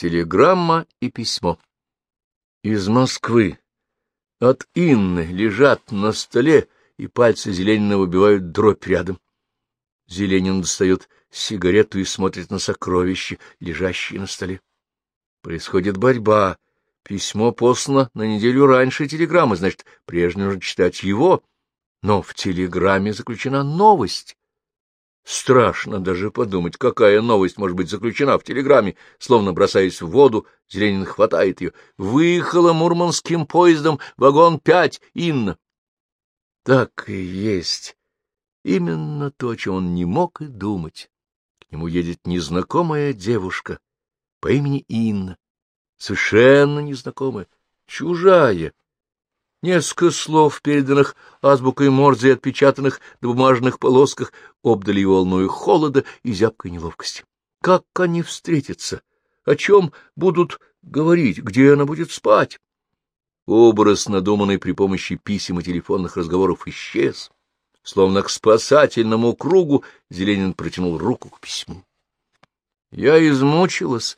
Телеграмма и письмо. Из Москвы. От Инны лежат на столе, и пальцы Зеленина выбивают дробь рядом. Зеленин достает сигарету и смотрит на сокровища, лежащие на столе. Происходит борьба. Письмо послано на неделю раньше телеграммы, значит, прежде нужно читать его. Но в телеграмме заключена новость. Страшно даже подумать, какая новость может быть заключена в телеграмме. Словно бросаясь в воду, Зеленин хватает ее. Выехала мурманским поездом вагон пять, Инна. Так и есть. Именно то, о чем он не мог и думать. К нему едет незнакомая девушка по имени Инна, совершенно незнакомая, чужая, Несколько слов, переданных азбукой Морзе и отпечатанных на бумажных полосках, обдали его волною холода и зябкой неловкости. Как они встретятся? О чем будут говорить? Где она будет спать? Образ, надуманный при помощи писем и телефонных разговоров, исчез. Словно к спасательному кругу Зеленин протянул руку к письму. Я измучилась,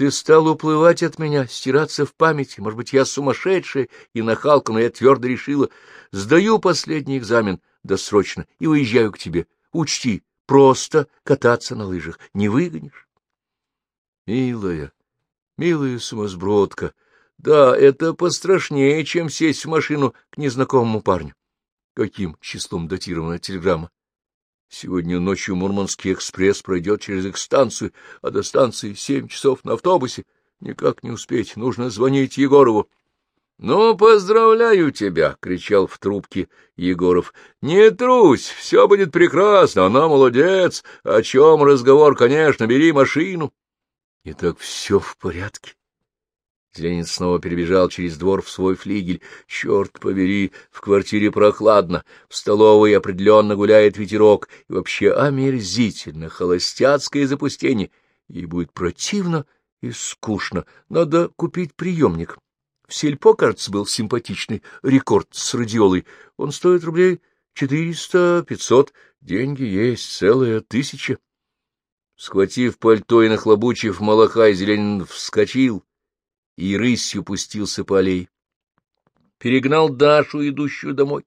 ты стал уплывать от меня, стираться в памяти. Может быть, я сумасшедшая и нахалка, но я твердо решила. Сдаю последний экзамен досрочно и уезжаю к тебе. Учти, просто кататься на лыжах не выгонишь. Милая, милая сумасбродка, да, это пострашнее, чем сесть в машину к незнакомому парню. Каким числом датирована телеграмма? Сегодня ночью Мурманский экспресс пройдет через их станцию, а до станции семь часов на автобусе. Никак не успеть, нужно звонить Егорову. — Ну, поздравляю тебя! — кричал в трубке Егоров. — Не трусь, все будет прекрасно, она молодец. О чем разговор, конечно, бери машину. И так все в порядке. Зеленин снова перебежал через двор в свой флигель. Черт побери, в квартире прохладно, в столовой определенно гуляет ветерок, и вообще омерзительно, холостяцкое запустение. Ей будет противно и скучно. Надо купить приемник. В сельпо, кажется, был симпатичный рекорд с радиолой. Он стоит рублей четыреста, пятьсот. Деньги есть, целая тысяча. Схватив пальто и нахлобучив малаха, Зеленин вскочил и рысью пустился по аллее. Перегнал Дашу, идущую домой.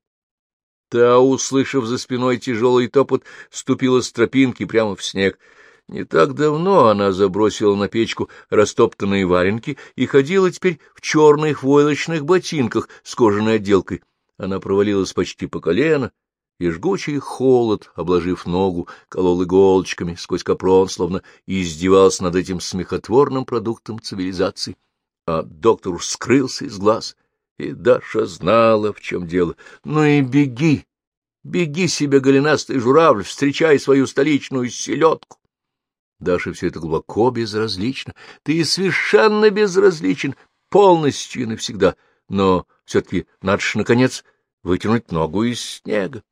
Та, услышав за спиной тяжелый топот, ступила с тропинки прямо в снег. Не так давно она забросила на печку растоптанные валенки и ходила теперь в черных войлочных ботинках с кожаной отделкой. Она провалилась почти по колено, и жгучий холод, обложив ногу, колол иголочками сквозь капрон, словно издевался над этим смехотворным продуктом цивилизации а доктор скрылся из глаз, и Даша знала, в чем дело. Ну и беги, беги себе, голенастый журавль, встречай свою столичную селедку. Даша все это глубоко безразлично. Ты совершенно безразличен, полностью и навсегда. Но все-таки надо же, наконец, вытянуть ногу из снега.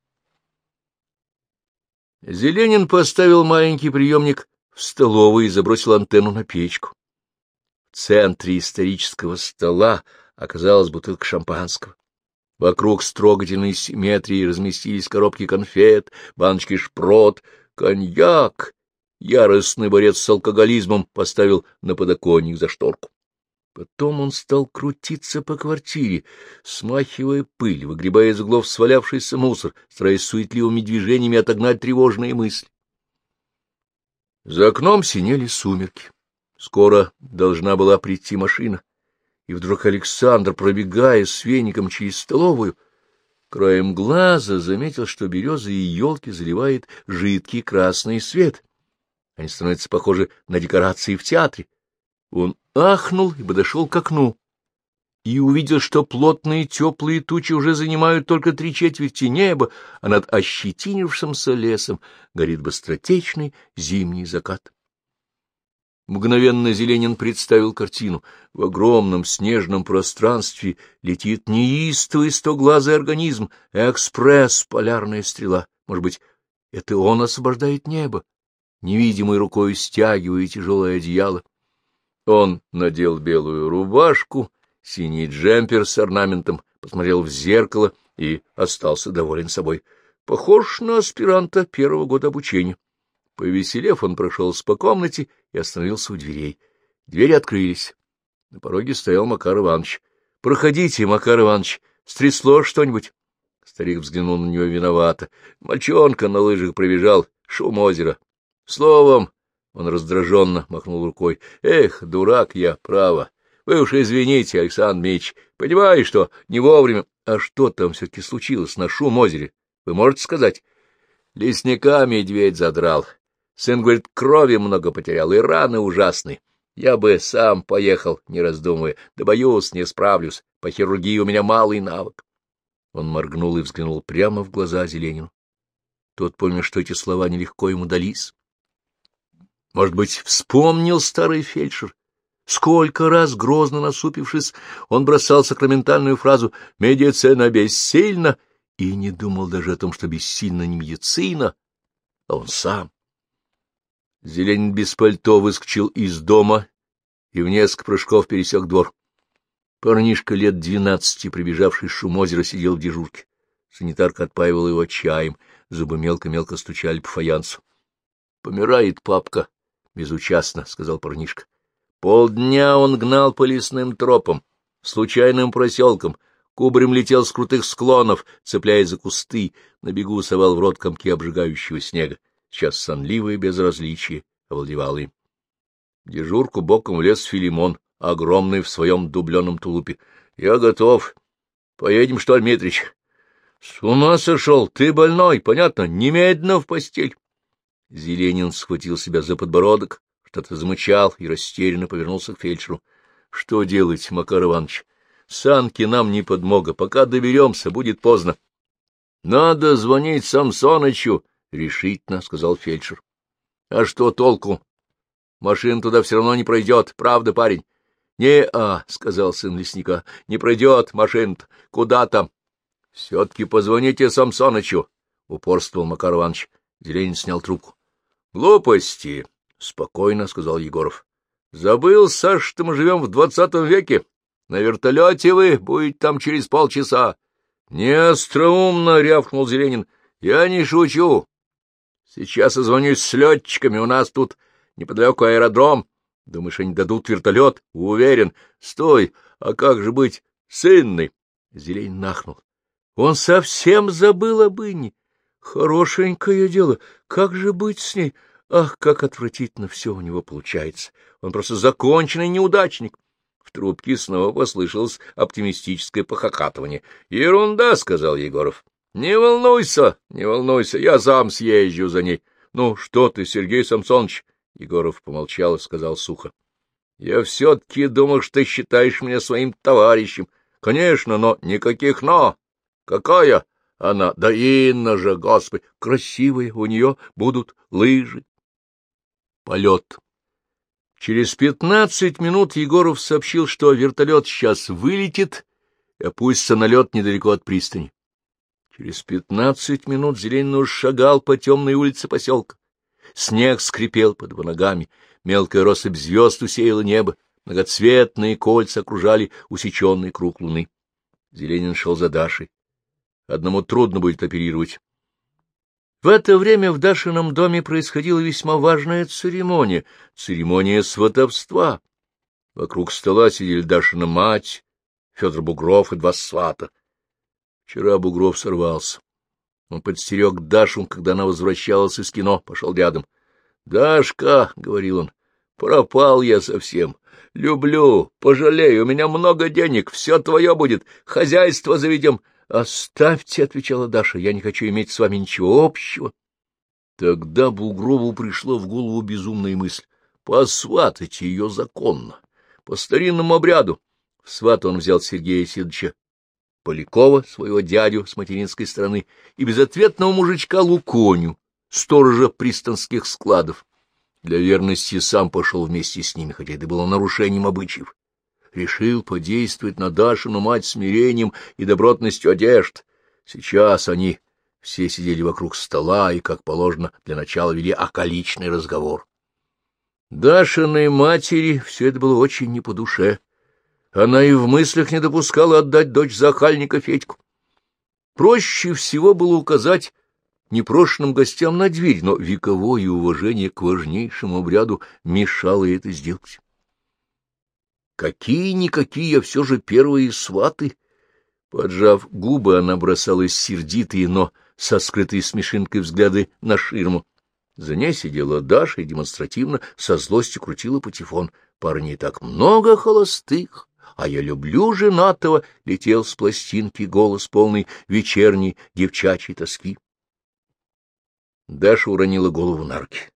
Зеленин поставил маленький приемник в столовую и забросил антенну на печку. Центре исторического стола оказалась бутылка шампанского. Вокруг строгательной симметрии разместились коробки конфет, баночки шпрот, коньяк. Яростный борец с алкоголизмом поставил на подоконник за шторку. Потом он стал крутиться по квартире, смахивая пыль, выгребая из углов свалявшийся мусор, стараясь суетливыми движениями отогнать тревожные мысли. За окном синели сумерки. Скоро должна была прийти машина, и вдруг Александр, пробегая с веником через столовую, краем глаза заметил, что березы и елки заливает жидкий красный свет. Они становятся похожи на декорации в театре. Он ахнул и подошел к окну и увидел, что плотные теплые тучи уже занимают только три четверти неба, а над ощетинившимся лесом горит быстротечный зимний закат. Мгновенно Зеленин представил картину. В огромном снежном пространстве летит неистовый стоглазый организм, экспресс, полярная стрела. Может быть, это он освобождает небо, невидимой рукой стягивая тяжелое одеяло. Он надел белую рубашку, синий джемпер с орнаментом, посмотрел в зеркало и остался доволен собой. Похож на аспиранта первого года обучения. Повеселев, он прошелся по комнате и остановился у дверей. Двери открылись. На пороге стоял Макар Иванович. — Проходите, Макар Иванович, стрясло что-нибудь? Старик взглянул на него виновато. Мальчонка на лыжах пробежал, шум озера. Словом, он раздраженно махнул рукой. — Эх, дурак я, право. Вы уж извините, Александр Мич, понимаю, что не вовремя. А что там все-таки случилось на шум озере? Вы можете сказать? Лесника медведь задрал. Сын, говорит, крови много потерял, и раны ужасные. Я бы сам поехал, не раздумывая. Да боюсь, не справлюсь. По хирургии у меня малый навык. Он моргнул и взглянул прямо в глаза Зеленину. Тот понял, что эти слова нелегко ему дались. Может быть, вспомнил старый фельдшер, Сколько раз, грозно насупившись, он бросал сакраментальную фразу «медицина бессильна» и не думал даже о том, что бессильна не медицина, а он сам. Зеленин без пальто выскочил из дома и в несколько прыжков пересек двор. Парнишка лет двенадцати, прибежавший с шум озера, сидел в дежурке. Санитарка отпаивала его чаем, зубы мелко-мелко стучали по фаянсу. — Помирает папка, — безучастно, — сказал парнишка. Полдня он гнал по лесным тропам, случайным проселкам, кубарем летел с крутых склонов, цепляясь за кусты, на бегу совал в рот комки обжигающего снега. Сейчас сонливое безразличие овладевало им. Дежурку боком влез Филимон, огромный в своем дубленом тулупе. — Я готов. Поедем, что ли, Митрич? — С ума сошел! Ты больной, понятно? Немедленно в постель! Зеленин схватил себя за подбородок, что-то замычал и растерянно повернулся к фельдшеру. — Что делать, Макар Иванович? Санки нам не подмога. Пока доберемся, будет поздно. — Надо звонить Самсонычу, — решительно сказал фельдшер. — А что толку? Машина туда все равно не пройдет, правда, парень? — Не-а, — сказал сын лесника, — не пройдет машина -то. Куда там? — Все-таки позвоните Самсонычу, — упорствовал Макар Иванович. Зеленин снял трубку. — Глупости, — спокойно сказал Егоров. — Забыл, Саш, что мы живем в двадцатом веке. На вертолете вы будете там через полчаса. — Не остроумно, — рявкнул Зеленин. — Я не шучу. Сейчас созвонюсь с летчиками. У нас тут неподалеку аэродром. Думаешь, они дадут вертолет? Уверен. Стой, а как же быть с Инной? Зелень нахнул. Он совсем забыл об Инне. Хорошенькое дело. Как же быть с ней? — Ах, как отвратительно все у него получается! Он просто законченный неудачник. В трубке снова послышалось оптимистическое похохатывание. — Ерунда, — сказал Егоров. — Не волнуйся, не волнуйся, я сам съезжу за ней. — Ну, что ты, Сергей Самсонович? Егоров помолчал и сказал сухо. — Я все-таки думал, что ты считаешь меня своим товарищем. Конечно, но никаких «но». Какая она? Да Инна же, Господи, красивая, у нее будут лыжи. Полет. Через пятнадцать минут Егоров сообщил, что вертолет сейчас вылетит и опустится на лед недалеко от пристани. Через пятнадцать минут Зеленин шагал по темной улице поселка. Снег скрипел под его ногами, мелкая россыпь звезд усеяла небо, многоцветные кольца окружали усеченный круг луны. Зеленин шел за Дашей. Одному трудно будет оперировать. В это время в Дашином доме происходила весьма важная церемония, церемония сватовства. Вокруг стола сидели Дашина мать, Федор Бугров и два свата. Вчера Бугров сорвался. Он подстерег Дашу, когда она возвращалась из кино, пошел рядом. — Дашка, — говорил он, — пропал я совсем. Люблю, пожалею, у меня много денег, все твое будет, хозяйство заведем. «Оставьте», — отвечала Даша, — «я не хочу иметь с вами ничего общего». Тогда Бугрову пришло в голову безумная мысль — посватать ее законно, по старинному обряду. В сват он взял Сергея Сидовича Полякова, своего дядю с материнской стороны, и безответного мужичка Луконю, сторожа пристанских складов. Для верности сам пошел вместе с ними, хотя это было нарушением обычаев решил подействовать на Дашину мать смирением и добротностью одежд. Сейчас они все сидели вокруг стола и, как положено, для начала вели околичный разговор. Дашиной матери все это было очень не по душе. Она и в мыслях не допускала отдать дочь захальника Федьку. Проще всего было указать непрошенным гостям на дверь, но вековое уважение к важнейшему обряду мешало это сделать. Какие-никакие, а все же первые сваты. Поджав губы, она бросала сердитые, но со скрытой смешинкой взгляды на ширму. За ней сидела Даша и демонстративно со злостью крутила патефон. Парней так много холостых, а я люблю женатого, — летел с пластинки голос полный вечерней девчачьей тоски. Даша уронила голову на руки.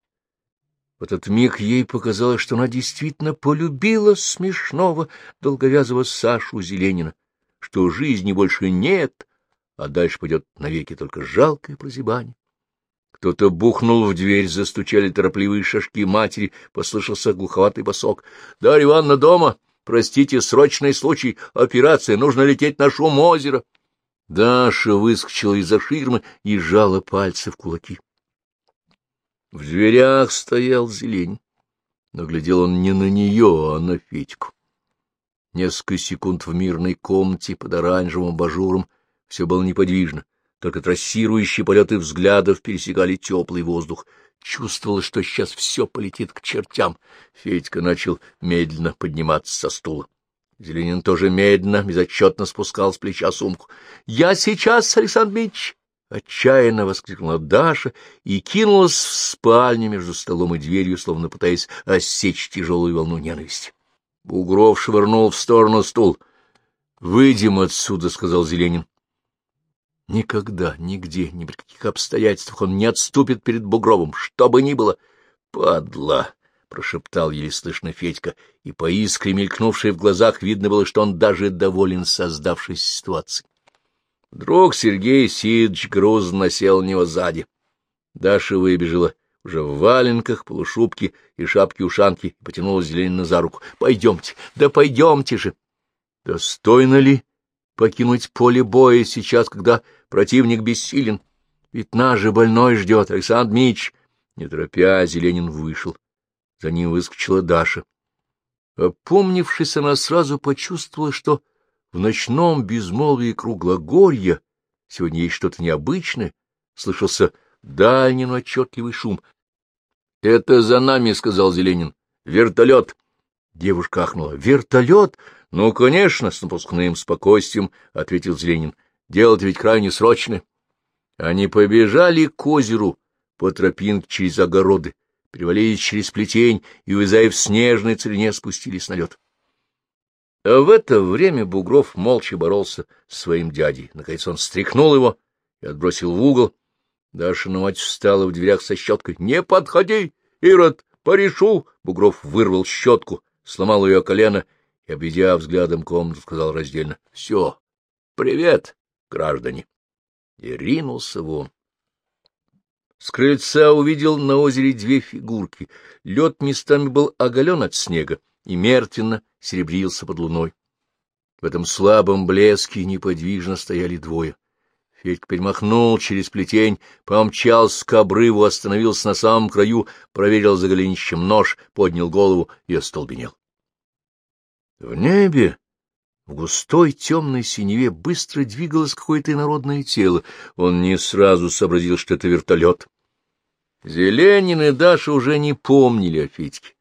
В этот миг ей показалось, что она действительно полюбила смешного долговязого Сашу Зеленина, что жизни больше нет, а дальше пойдет навеки только жалкое прозябание. Кто-то бухнул в дверь, застучали торопливые шажки матери, послышался глуховатый босок. — Дарья Ивановна дома! Простите, срочный случай, операция, нужно лететь на шум озера. Даша выскочила из-за ширмы и сжала пальцы в кулаки. В дверях стоял зелень, но глядел он не на нее, а на Федьку. Несколько секунд в мирной комнате под оранжевым абажуром все было неподвижно, только трассирующие полеты взглядов пересекали теплый воздух. Чувствовалось, что сейчас все полетит к чертям. Федька начал медленно подниматься со стула. Зеленин тоже медленно, безотчетно спускал с плеча сумку. — Я сейчас, Александр Митч! — отчаянно воскликнула Даша и кинулась в спальню между столом и дверью, словно пытаясь осечь тяжелую волну ненависти. Бугров швырнул в сторону стул. — Выйдем отсюда, — сказал Зеленин. Никогда, нигде, ни при каких обстоятельствах он не отступит перед Бугровым, что бы ни было. — Падла! — прошептал еле слышно Федька, и по искре, мелькнувшей в глазах, видно было, что он даже доволен создавшейся ситуацией. Вдруг Сергей Сидович грузно сел у него сзади. Даша выбежала уже в валенках, полушубке и шапке-ушанке и потянула Зеленина за руку. — Пойдемте, да пойдемте же! — Достойно ли покинуть поле боя сейчас, когда противник бессилен? Ведь наш же больной ждет, Александр Мич. Не торопя, Зеленин вышел. За ним выскочила Даша. Опомнившись, она сразу почувствовала, что в ночном безмолвии круглогорья сегодня есть что-то необычное. Слышался дальний, но отчетливый шум. — Это за нами, — сказал Зеленин. — Вертолет. Девушка ахнула. — Вертолет? — Ну, конечно, с напускным спокойствием, — ответил Зеленин. — Дело-то ведь крайне срочное. Они побежали к озеру по тропинке через огороды, перевалились через плетень и, увязая в снежной целине, спустились на лед. А в это время Бугров молча боролся с своим дядей. Наконец он стряхнул его и отбросил в угол. Дашина мать встала в дверях со щеткой. — Не подходи, Ирод, порешу! Бугров вырвал щетку, сломал ее колено и, обведя взглядом комнату, сказал раздельно. — Все, привет, граждане! И ринулся вон. С крыльца увидел на озере две фигурки. Лед местами был оголен от снега и мертвенно серебрился под луной. В этом слабом блеске неподвижно стояли двое. Федька перемахнул через плетень, помчался к обрыву, остановился на самом краю, проверил за голенищем нож, поднял голову и остолбенел. В небе, в густой темной синеве, быстро двигалось какое-то инородное тело. Он не сразу сообразил, что это вертолет. Зеленин и Даша уже не помнили о Федьке.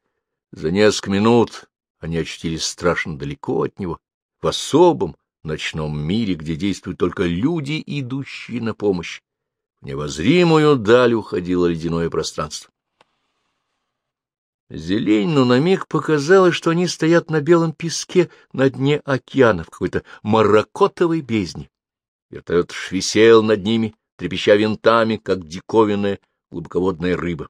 За несколько минут они очутились страшно далеко от него, в особом ночном мире, где действуют только люди, идущие на помощь. В невозримую даль уходило ледяное пространство. Зеленину на миг показалось, что они стоят на белом песке на дне океана, в какой-то маракотовой бездне. Вертолет висел над ними, трепеща винтами, как диковинная глубоководная рыба.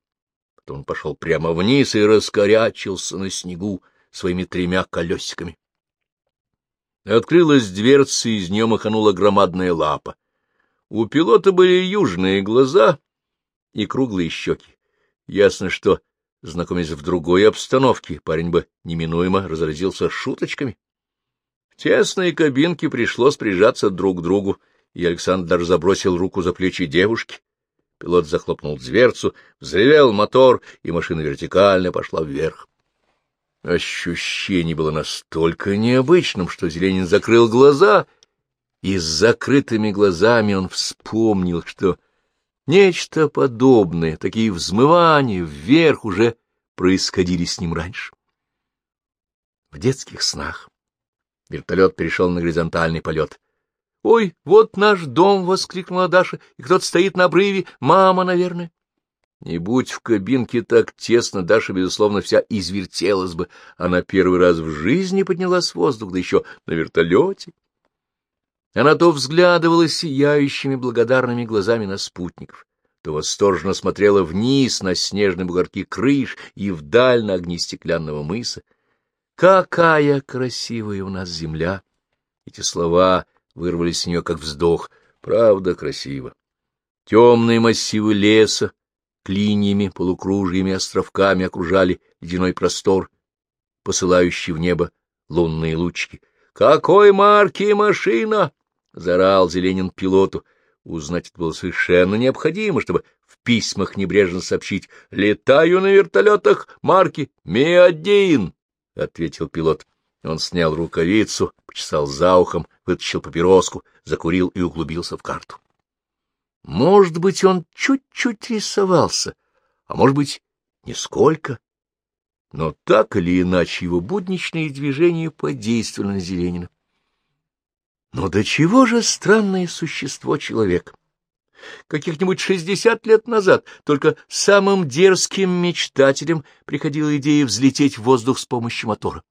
Потом он пошел прямо вниз и раскорячился на снегу, своими тремя колесиками. Открылась дверца, и из нее маханула громадная лапа. У пилота были южные глаза и круглые щеки. Ясно, что, знакомясь в другой обстановке, парень бы неминуемо разразился шуточками. В тесной кабинке пришлось прижаться друг к другу, и Александр даже забросил руку за плечи девушки. Пилот захлопнул дверцу, взревел мотор, и машина вертикально пошла вверх. Ощущение было настолько необычным, что Зеленин закрыл глаза, и с закрытыми глазами он вспомнил, что нечто подобное, такие взмывания вверх уже происходили с ним раньше. в детских снах. Вертолет перешел на горизонтальный полет. — Ой, вот наш дом! — воскликнула Даша. — И кто-то стоит на обрыве. Мама, наверное. Не будь в кабинке так тесно, Даша, безусловно, вся извертелась бы. Она первый раз в жизни поднялась в воздух, да еще на вертолете. Она то взглядывала сияющими благодарными глазами на спутников, то восторженно смотрела вниз на снежные бугорки крыш и вдаль на огни стеклянного мыса. «Какая красивая у нас земля!» Эти слова вырвались с нее, как вздох. Правда, красиво. Темные массивы леса, клиньями, полукружьями, островками окружали ледяной простор, посылающий в небо лунные лучки. «Какой марки машина!» — заорал Зеленин пилоту. Узнать это было совершенно необходимо, чтобы в письмах небрежно сообщить «Летаю на вертолетах марки Ми-1», — ответил пилот. Он снял рукавицу, почесал за ухом, вытащил папироску, закурил и углубился в карту. Может быть, он чуть-чуть рисовался, а может быть, нисколько. Но так или иначе его будничные движения подействовали на Зеленина. Но до чего же странное существо человек? Каких-нибудь шестьдесят лет назад только самым дерзким мечтателям приходила идея взлететь в воздух с помощью мотора.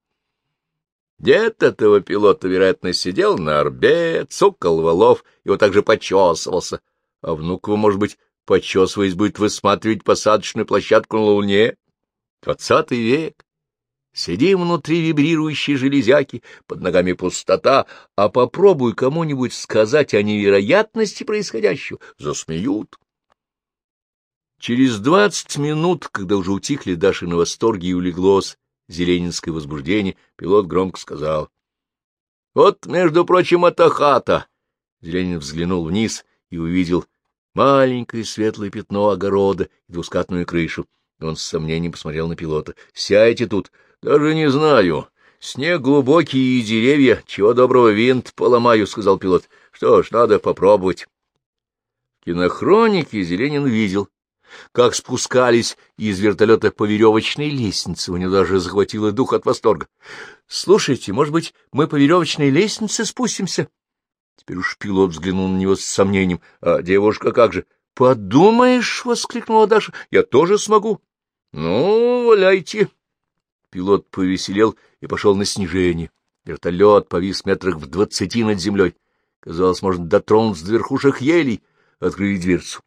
Дед этого пилота, вероятно, сидел на орбе, цукал валов и вот так же почесывался, а внук его, может быть, почесываясь, будет высматривать посадочную площадку на Луне. Двадцатый век. Сидим внутри вибрирующей железяки, под ногами пустота, а попробуй кому-нибудь сказать о невероятности происходящего, засмеют. Через двадцать минут, когда уже утихли Даши на восторге и улеглось зеленинское возбуждение, пилот громко сказал. — Вот, между прочим, это хата. Зеленин взглянул вниз и увидел маленькое светлое пятно огорода и двускатную крышу. Он с сомнением посмотрел на пилота. — Сядьте тут, — Даже не знаю. Снег глубокий и деревья. Чего доброго винт поломаю, — сказал пилот. — Что ж, надо попробовать. В кинохронике Зеленин видел, как спускались из вертолета по веревочной лестнице. У него даже захватило дух от восторга. — Слушайте, может быть, мы по веревочной лестнице спустимся? Теперь уж пилот взглянул на него с сомнением. — А девушка как же? — Подумаешь, — воскликнула Даша, — я тоже смогу. — Ну, валяйте. Пилот повеселел и пошел на снижение. Вертолет повис метрах в двадцати над землей. Казалось, можно дотронуться до верхушек елей, открыть дверцу.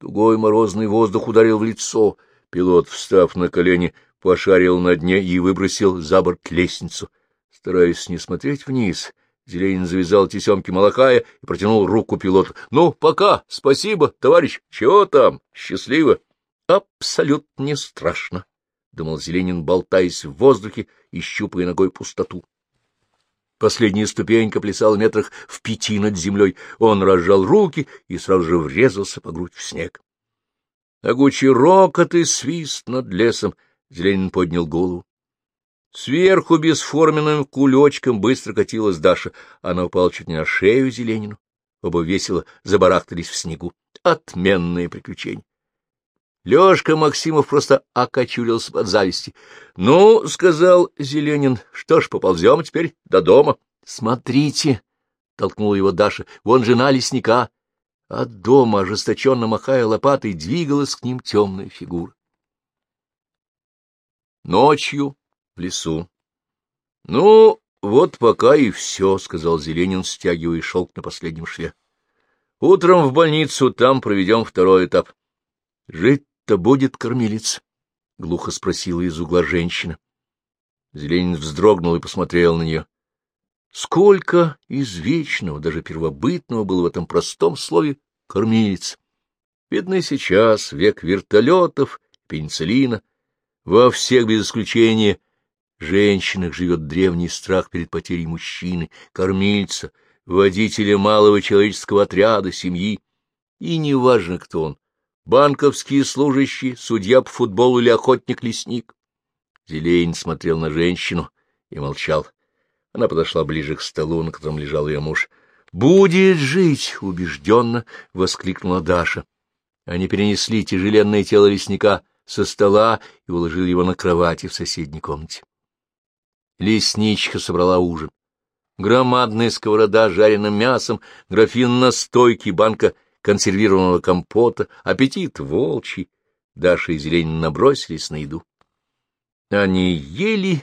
Тугой морозный воздух ударил в лицо. Пилот, встав на колени, пошарил на дне и выбросил за борт лестницу. Стараясь не смотреть вниз, Зеленин завязал тесемки Малахая и протянул руку пилоту. — Ну, пока, спасибо, товарищ. Чего там? Счастливо. — Абсолютно не страшно, — думал Зеленин, болтаясь в воздухе и щупая ногой пустоту. Последняя ступенька плясала метрах в пяти над землей. Он разжал руки и сразу же врезался по грудь в снег. Огучий рокот и свист над лесом. Зеленин поднял голову. Сверху бесформенным кулечком быстро катилась Даша. Она упала чуть не на шею Зеленину. Оба весело забарахтались в снегу. Отменные приключения. Лёшка Максимов просто окочурился под зависти. — Ну, — сказал Зеленин, — что ж, поползем теперь до дома. — Смотрите, — толкнула его Даша, — вон жена лесника. От дома, ожесточенно махая лопатой, двигалась к ним темная фигура. Ночью в лесу. — Ну, вот пока и все, — сказал Зеленин, стягивая шелк на последнем шве. — Утром в больницу, там проведем второй этап. — Жить то будет кормилец? — глухо спросила из угла женщина. Зеленин вздрогнул и посмотрел на нее. Сколько извечного, даже первобытного было в этом простом слове «кормилец». Видно, сейчас век вертолетов, пенициллина. Во всех, без исключения, женщинах живет древний страх перед потерей мужчины, кормильца, водителя малого человеческого отряда, семьи. И неважно, кто он банковские служащие, судья по футболу или охотник-лесник. Зелень смотрел на женщину и молчал. Она подошла ближе к столу, на котором лежал ее муж. — Будет жить! — убежденно воскликнула Даша. Они перенесли тяжеленное тело лесника со стола и уложили его на кровати в соседней комнате. Лесничка собрала ужин. Громадная сковорода с жареным мясом, графин настойки, банка консервированного компота, аппетит волчий. Даша и Зеленин набросились на еду. Они ели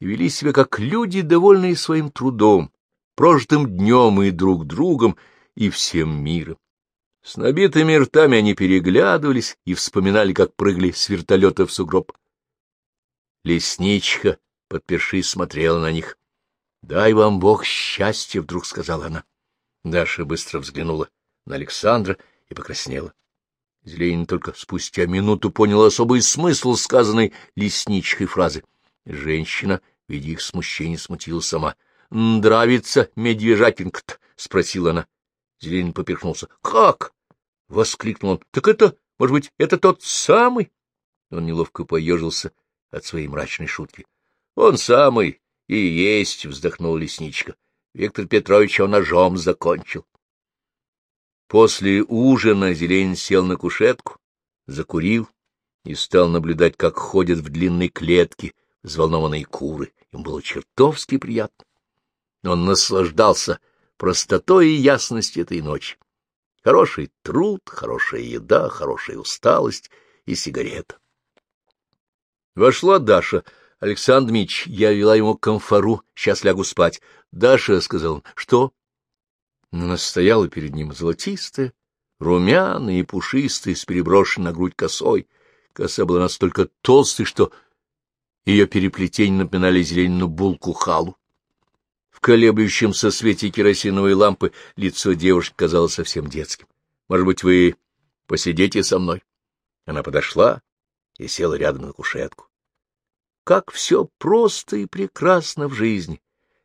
и вели себя как люди, довольные своим трудом, прожитым днем и друг другом, и всем миром. С набитыми ртами они переглядывались и вспоминали, как прыгали с вертолета в сугроб. Лесничка, подпершись, смотрела на них. — Дай вам Бог счастья, — вдруг сказала она. Даша быстро взглянула на Александра и покраснела. Зеленин только спустя минуту понял особый смысл сказанной лесничкой фразы. Женщина, видя их смущение, смутила сама. — Нравится медвежатинка-то? — спросила она. Зеленин поперхнулся. — Как? — воскликнул он. — Так это, может быть, это тот самый? Он неловко поежился от своей мрачной шутки. — Он самый и есть, — вздохнул лесничка. Виктор Петрович его ножом закончил. После ужина Зеленин сел на кушетку, закурил и стал наблюдать, как ходят в длинной клетке взволнованные куры. Им было чертовски приятно. Он наслаждался простотой и ясностью этой ночи. Хороший труд, хорошая еда, хорошая усталость и сигарета. Вошла Даша. — Александр Мич, я вела ему к комфору, сейчас лягу спать. — Даша, — сказал он, — что? Она стояла перед ним золотистая, румяная и пушистая, с переброшенной на грудь косой. Коса была настолько толстой, что ее переплетения напоминали зеленую булку халу. В колеблющемся свете керосиновой лампы лицо девушки казалось совсем детским. — Может быть, вы посидите со мной? Она подошла и села рядом на кушетку. Как все просто и прекрасно в жизни!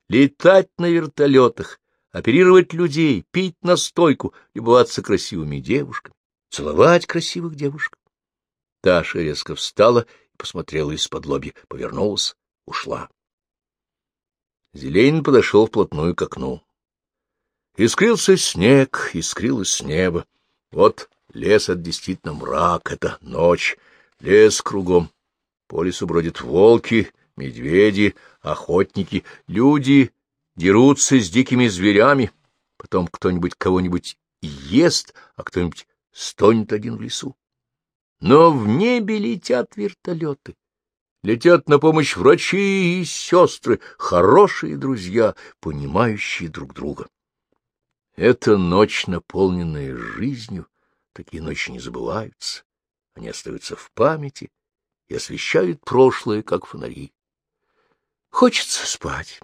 Летать на вертолетах, оперировать людей, пить настойку, любоваться красивыми девушками, целовать красивых девушек. Таша резко встала и посмотрела из-под лобья, повернулась, ушла. Зеленин подошел вплотную к окну. Искрился снег, искрилось небо. Вот лес — это действительно мрак, это ночь, лес кругом. По лесу бродят волки, медведи, охотники, люди дерутся с дикими зверями. Потом кто-нибудь кого-нибудь ест, а кто-нибудь стонет один в лесу. Но в небе летят вертолеты. Летят на помощь врачи и сестры, хорошие друзья, понимающие друг друга. Это ночь, наполненная жизнью, такие ночи не забываются, они остаются в памяти и освещают прошлое, как фонари. Хочется спать.